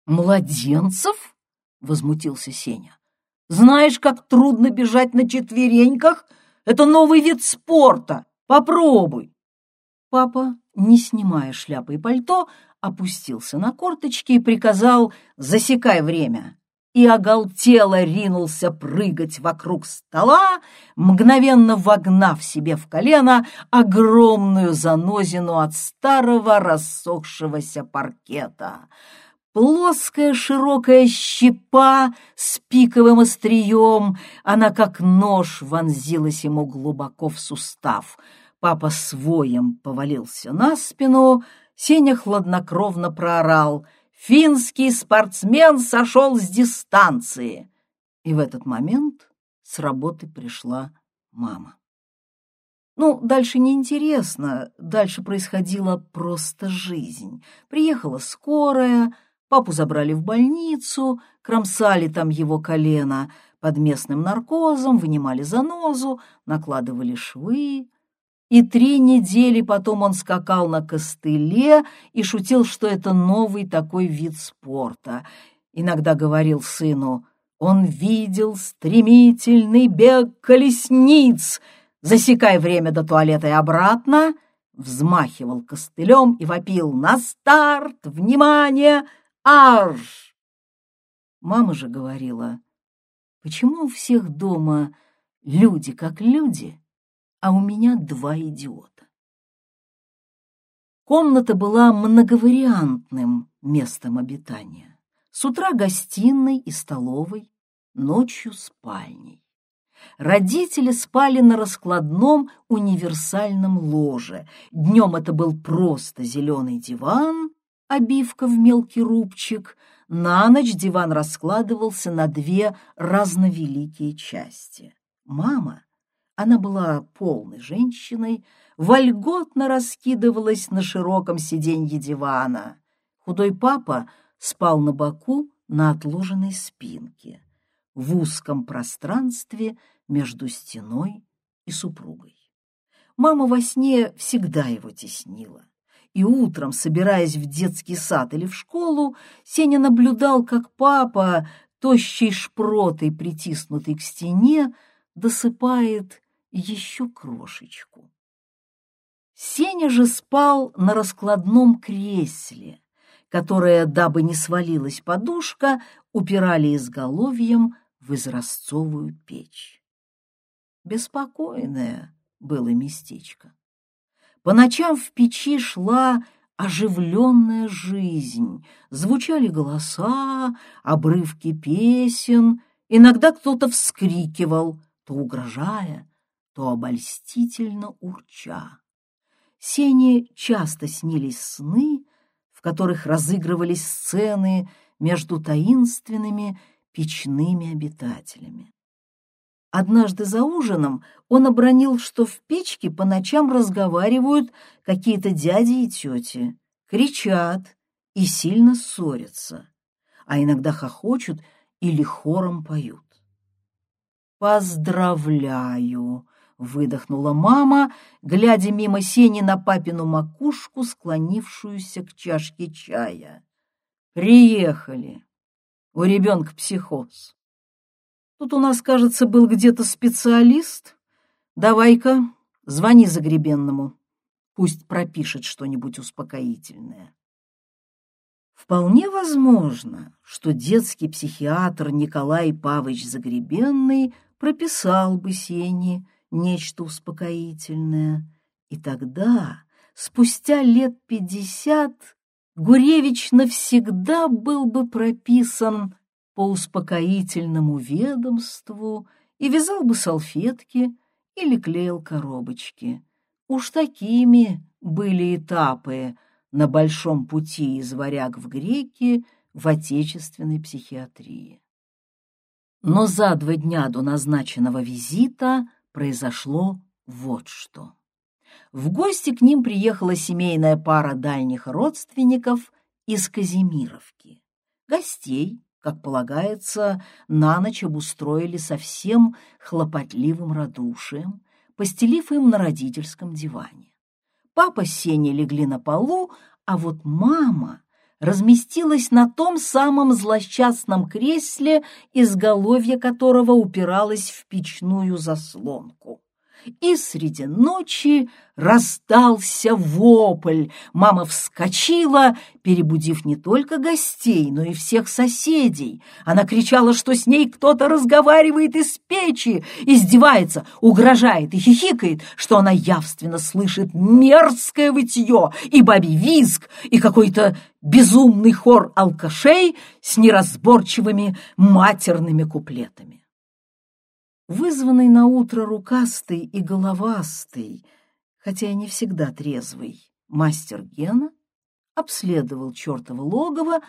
«Младенцев?» — возмутился Сеня. «Знаешь, как трудно бежать на четвереньках? Это новый вид спорта. Попробуй!» Папа, не снимая шляпы и пальто, опустился на корточки и приказал «засекай время» и оголтело ринулся прыгать вокруг стола, мгновенно вогнав себе в колено огромную занозину от старого рассохшегося паркета — Плоская широкая щепа с пиковым острием, она как нож вонзилась ему глубоко в сустав. Папа своем повалился на спину, Сеня хладнокровно проорал «Финский спортсмен сошел с дистанции!» И в этот момент с работы пришла мама. Ну, дальше неинтересно, дальше происходила просто жизнь. Приехала скорая, Папу забрали в больницу, кромсали там его колено под местным наркозом, вынимали занозу, накладывали швы. и три недели потом он скакал на костыле и шутил, что это новый такой вид спорта. Иногда говорил сыну, он видел стремительный бег колесниц, засекай время до туалета и обратно, взмахивал костылем и вопил «На старт! Внимание! Арш!» Мама же говорила, почему у всех дома люди как люди, а у меня два идиота. Комната была многовариантным местом обитания. С утра гостиной и столовой, ночью спальней. Родители спали на раскладном универсальном ложе. Днем это был просто зеленый диван, обивка в мелкий рубчик. На ночь диван раскладывался на две разновеликие части. Мама она была полной женщиной, вольготно раскидывалась на широком сиденье дивана. Худой папа спал на боку на отложенной спинке, в узком пространстве между стеной и супругой. Мама во сне всегда его теснила. И утром, собираясь в детский сад или в школу, Сеня наблюдал, как папа, тощей шпротой, притиснутый к стене, досыпает еще крошечку. Сеня же спал на раскладном кресле, которое, дабы не свалилась подушка, упирали изголовьем в изразцовую печь. Беспокойное было местечко. По ночам в печи шла оживленная жизнь, звучали голоса, обрывки песен, иногда кто-то вскрикивал, то угрожая, то обольстительно урча. Сене часто снились сны, в которых разыгрывались сцены между таинственными печными обитателями. Однажды за ужином он обронил, что в печке по ночам разговаривают какие-то дяди и тети, кричат и сильно ссорятся, а иногда хохочут или хором поют. «Поздравляю!» выдохнула мама, глядя мимо сени на папину макушку, склонившуюся к чашке чая. Приехали. У ребенка психоз. Тут у нас, кажется, был где-то специалист. Давай-ка, звони Загребенному. Пусть пропишет что-нибудь успокоительное. Вполне возможно, что детский психиатр Николай Павлович Загребенный прописал бы Сене нечто успокоительное. И тогда, спустя лет пятьдесят, Гуревич навсегда был бы прописан по успокоительному ведомству и вязал бы салфетки или клеил коробочки. Уж такими были этапы на большом пути из варяг в греки в отечественной психиатрии. Но за два дня до назначенного визита произошло вот что. В гости к ним приехала семейная пара дальних родственников из Казимировки. Гостей, как полагается, на ночь обустроили совсем хлопотливым радушием, постелив им на родительском диване. Папа с Сеней легли на полу, а вот мама разместилась на том самом злосчастном кресле, изголовье которого упиралось в печную заслонку и среди ночи раздался вопль. Мама вскочила, перебудив не только гостей, но и всех соседей. Она кричала, что с ней кто-то разговаривает из печи, издевается, угрожает и хихикает, что она явственно слышит мерзкое вытье и бабий визг, и какой-то безумный хор алкашей с неразборчивыми матерными куплетами. Вызванный на утро рукастый и головастый, хотя и не всегда трезвый, мастер Гена обследовал чертово логово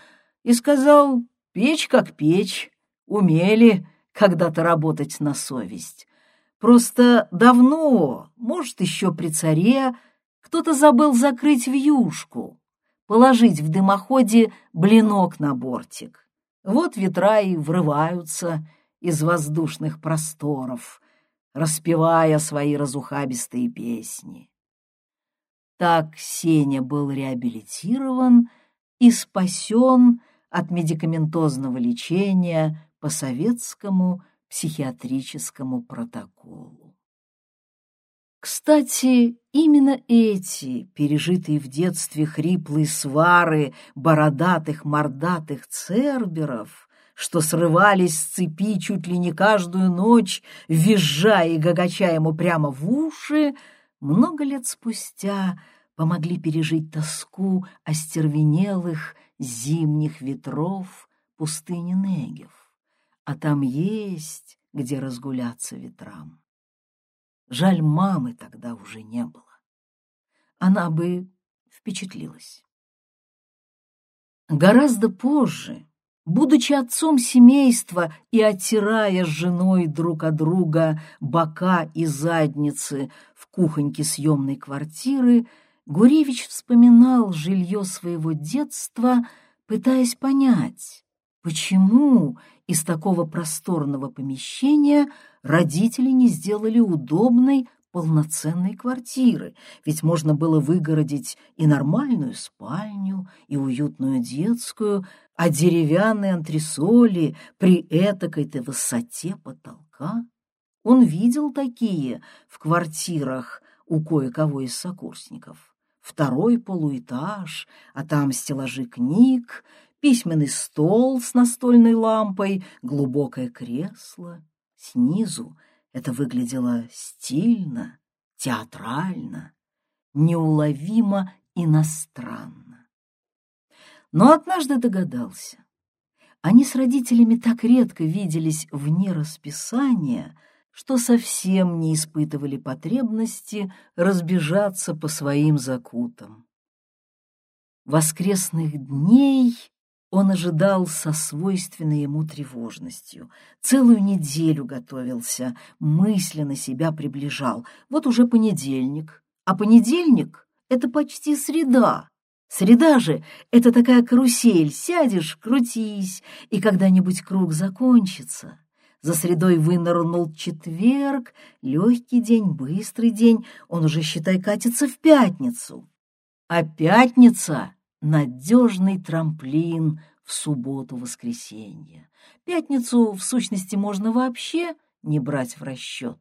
и сказал, печь как печь, умели когда-то работать на совесть. Просто давно, может, еще при царе, кто-то забыл закрыть вьюшку, положить в дымоходе блинок на бортик. Вот ветра и врываются — из воздушных просторов, распевая свои разухабистые песни. Так Сеня был реабилитирован и спасен от медикаментозного лечения по советскому психиатрическому протоколу. Кстати, именно эти, пережитые в детстве хриплые свары бородатых мордатых церберов, что срывались с цепи чуть ли не каждую ночь, визжа и гагача ему прямо в уши, много лет спустя помогли пережить тоску остервенелых зимних ветров пустыни Негев. А там есть где разгуляться ветрам. Жаль, мамы тогда уже не было. Она бы впечатлилась. Гораздо позже, будучи отцом семейства и оттирая с женой друг от друга бока и задницы в кухоньке съемной квартиры, Гуревич вспоминал жилье своего детства, пытаясь понять, почему из такого просторного помещения родители не сделали удобной полноценной квартиры, ведь можно было выгородить и нормальную спальню, и уютную детскую, а деревянные антресоли при этакой-то высоте потолка. Он видел такие в квартирах у кое-кого из сокурсников. Второй полуэтаж, а там стеллажи книг, письменный стол с настольной лампой, глубокое кресло. Снизу это выглядело стильно, театрально, неуловимо иностранно. Но однажды догадался. Они с родителями так редко виделись вне расписания, что совсем не испытывали потребности разбежаться по своим закутам. Воскресных дней он ожидал со свойственной ему тревожностью. Целую неделю готовился, мысленно себя приближал. Вот уже понедельник. А понедельник — это почти среда. Среда же — это такая карусель. Сядешь, крутись, и когда-нибудь круг закончится. За средой вынырнул четверг, легкий день, быстрый день. Он уже, считай, катится в пятницу. А пятница надежный трамплин в субботу-воскресенье. Пятницу, в сущности, можно вообще не брать в расчет.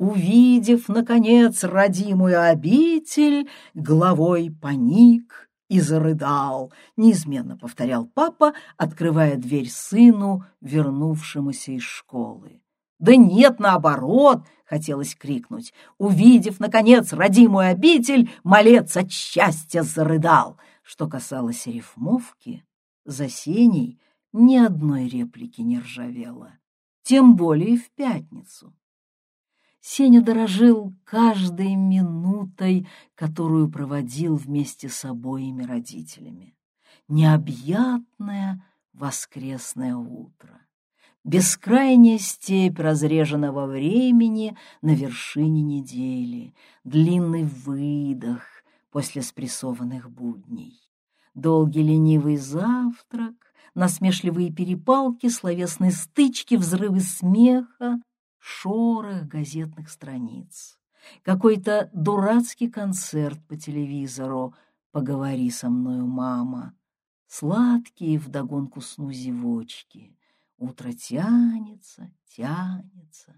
Увидев, наконец, родимую обитель, головой паник и зарыдал, неизменно повторял папа, открывая дверь сыну, вернувшемуся из школы. «Да нет, наоборот!» — хотелось крикнуть. Увидев, наконец, родимую обитель, малец от счастья зарыдал. Что касалось рифмовки, за Сеней ни одной реплики не ржавело, тем более в пятницу. Сеня дорожил каждой минутой, которую проводил вместе с обоими родителями. Необъятное воскресное утро. Бескрайняя степь разреженного времени на вершине недели, длинный выдох после спрессованных будней, долгий ленивый завтрак, насмешливые перепалки, словесные стычки, взрывы смеха, шорох газетных страниц, какой-то дурацкий концерт по телевизору «Поговори со мною, мама», сладкие вдогонку сну зевочки — Утро тянется, тянется,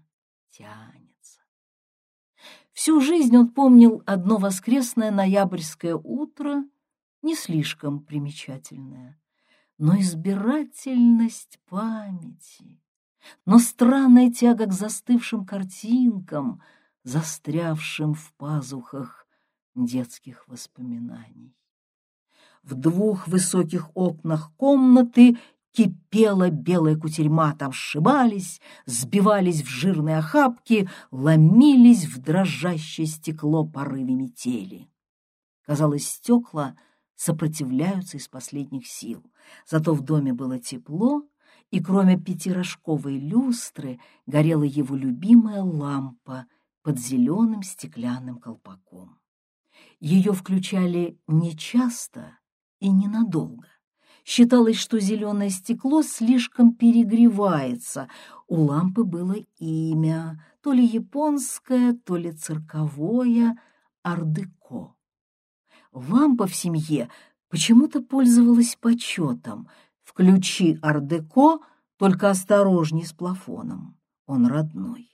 тянется. Всю жизнь он помнил одно воскресное ноябрьское утро, не слишком примечательное, но избирательность памяти, но странная тяга к застывшим картинкам, застрявшим в пазухах детских воспоминаний. В двух высоких окнах комнаты Кипела белая кутерьма, там сшибались, сбивались в жирные охапки, ломились в дрожащее стекло порывы метели. Казалось, стекла сопротивляются из последних сил. Зато в доме было тепло, и кроме пятирожковой люстры горела его любимая лампа под зеленым стеклянным колпаком. Ее включали нечасто и ненадолго. Считалось, что зеленое стекло слишком перегревается. У лампы было имя, то ли японское, то ли цирковое, ардеко. лампа в семье почему-то пользовалась почетом. Включи ардеко, только осторожней с плафоном, он родной.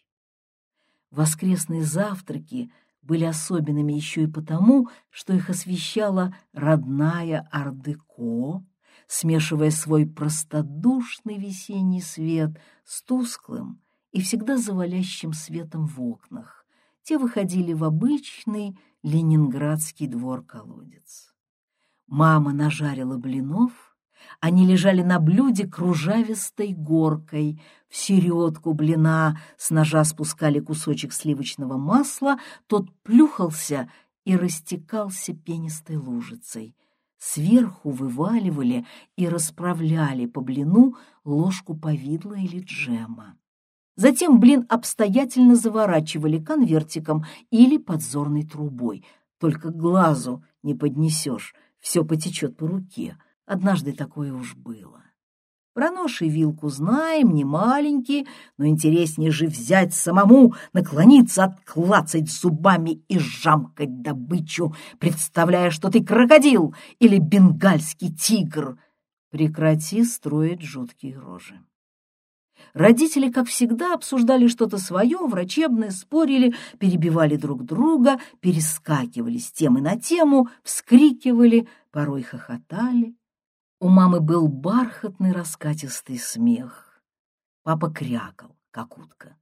Воскресные завтраки были особенными еще и потому, что их освещала родная ардеко, смешивая свой простодушный весенний свет с тусклым и всегда завалящим светом в окнах. Те выходили в обычный ленинградский двор-колодец. Мама нажарила блинов, они лежали на блюде кружавистой горкой. В середку блина с ножа спускали кусочек сливочного масла, тот плюхался и растекался пенистой лужицей. Сверху вываливали и расправляли по блину ложку повидла или джема. Затем блин обстоятельно заворачивали конвертиком или подзорной трубой. Только глазу не поднесешь, все потечет по руке. Однажды такое уж было. Про нож и вилку знаем, не маленькие, но интереснее же взять самому, наклониться, отклацать зубами и жамкать добычу, представляя, что ты крокодил или бенгальский тигр. Прекрати строить жуткие рожи. Родители, как всегда, обсуждали что-то свое, врачебное, спорили, перебивали друг друга, перескакивали с темы на тему, вскрикивали, порой хохотали. У мамы был бархатный раскатистый смех. Папа крякал, как утка.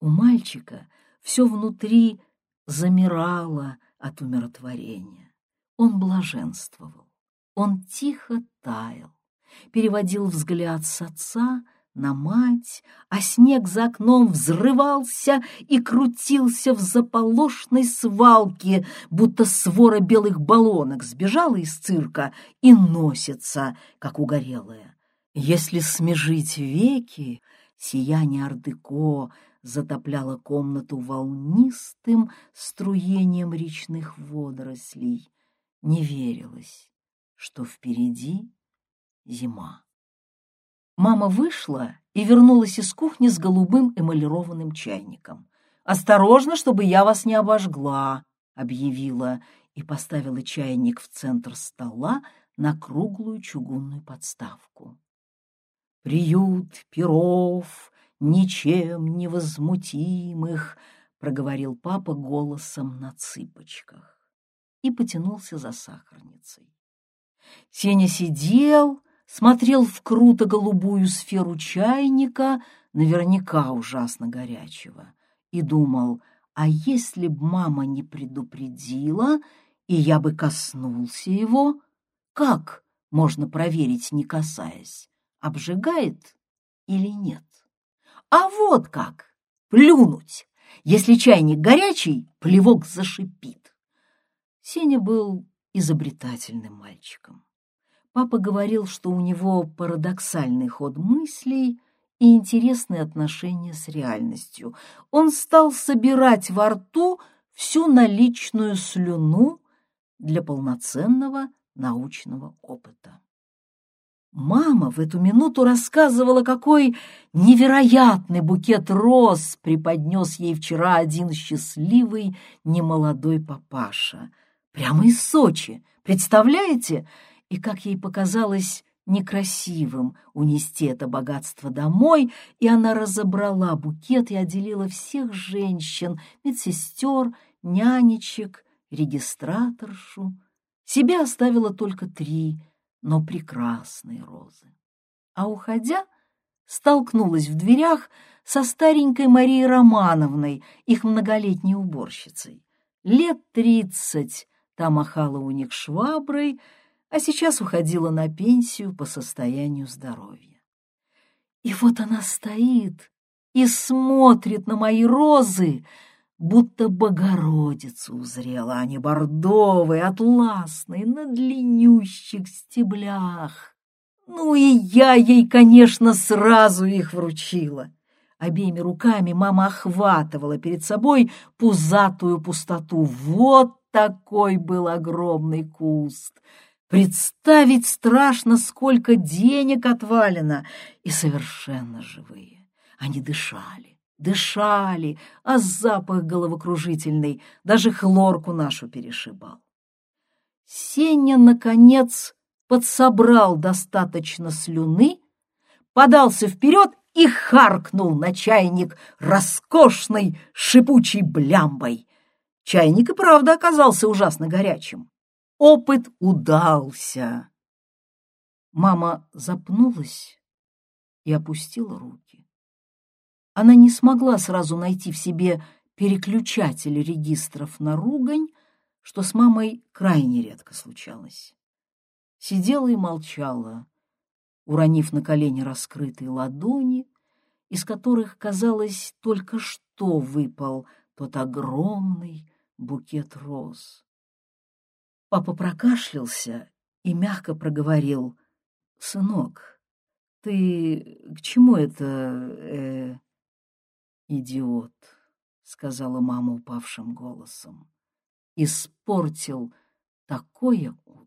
У мальчика все внутри замирало от умиротворения. Он блаженствовал, он тихо таял, переводил взгляд с отца на мать, а снег за окном взрывался и крутился в заполошной свалке, будто свора белых баллонок сбежала из цирка и носится, как угорелая. Если смежить веки, сияние Ардыко затопляло комнату волнистым струением речных водорослей. Не верилось, что впереди зима. Мама вышла и вернулась из кухни с голубым эмалированным чайником. «Осторожно, чтобы я вас не обожгла», — объявила и поставила чайник в центр стола на круглую чугунную подставку. «Приют перов, ничем не возмутимых», — проговорил папа голосом на цыпочках и потянулся за сахарницей. Сеня сидел смотрел в круто-голубую сферу чайника, наверняка ужасно горячего, и думал, а если б мама не предупредила, и я бы коснулся его, как можно проверить, не касаясь, обжигает или нет? А вот как! Плюнуть! Если чайник горячий, плевок зашипит. Сеня был изобретательным мальчиком. Папа говорил, что у него парадоксальный ход мыслей и интересные отношения с реальностью. Он стал собирать во рту всю наличную слюну для полноценного научного опыта. Мама в эту минуту рассказывала, какой невероятный букет роз преподнес ей вчера один счастливый немолодой папаша. Прямо из Сочи, представляете? И, как ей показалось, некрасивым унести это богатство домой, и она разобрала букет и отделила всех женщин, медсестер, нянечек, регистраторшу. Себя оставила только три, но прекрасные розы. А уходя, столкнулась в дверях со старенькой Марией Романовной, их многолетней уборщицей. Лет тридцать та махала у них шваброй, а сейчас уходила на пенсию по состоянию здоровья. И вот она стоит и смотрит на мои розы, будто Богородицу узрела, а не бордовые, атласные, на длиннющих стеблях. Ну и я ей, конечно, сразу их вручила. Обеими руками мама охватывала перед собой пузатую пустоту. Вот такой был огромный куст — Представить страшно, сколько денег отвалено, и совершенно живые. Они дышали, дышали, а запах головокружительный даже хлорку нашу перешибал. Сеня, наконец, подсобрал достаточно слюны, подался вперед и харкнул на чайник роскошной шипучей блямбой. Чайник и правда оказался ужасно горячим. Опыт удался. Мама запнулась и опустила руки. Она не смогла сразу найти в себе переключатель регистров на ругань, что с мамой крайне редко случалось. Сидела и молчала, уронив на колени раскрытые ладони, из которых, казалось, только что выпал тот огромный букет роз. Папа прокашлялся и мягко проговорил, «Сынок, ты к чему это, э, идиот?» — сказала мама упавшим голосом. «Испортил такое утро».